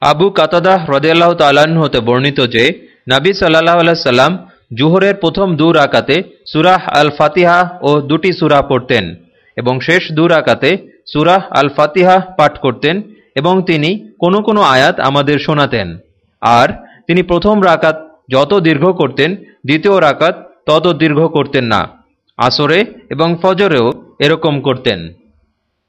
আবু কাতাদাহ রদিয়াল্লাহ তালান হতে বর্ণিত যে, নাবী সাল্লাহ সাল্লাম জুহরের প্রথম দু রাকাতে সুরাহ আল ফাতিহা ও দুটি সুরা পড়তেন এবং শেষ দু রাকাতে সুরাহ আল ফাতিহা পাঠ করতেন এবং তিনি কোনো কোনো আয়াত আমাদের শোনাতেন। আর তিনি প্রথম রাকাত যত দীর্ঘ করতেন, দ্বিতীয় রাকাত তত দীর্ঘ করতেন না। আসরে এবং ফজরেও এরকম করতেন।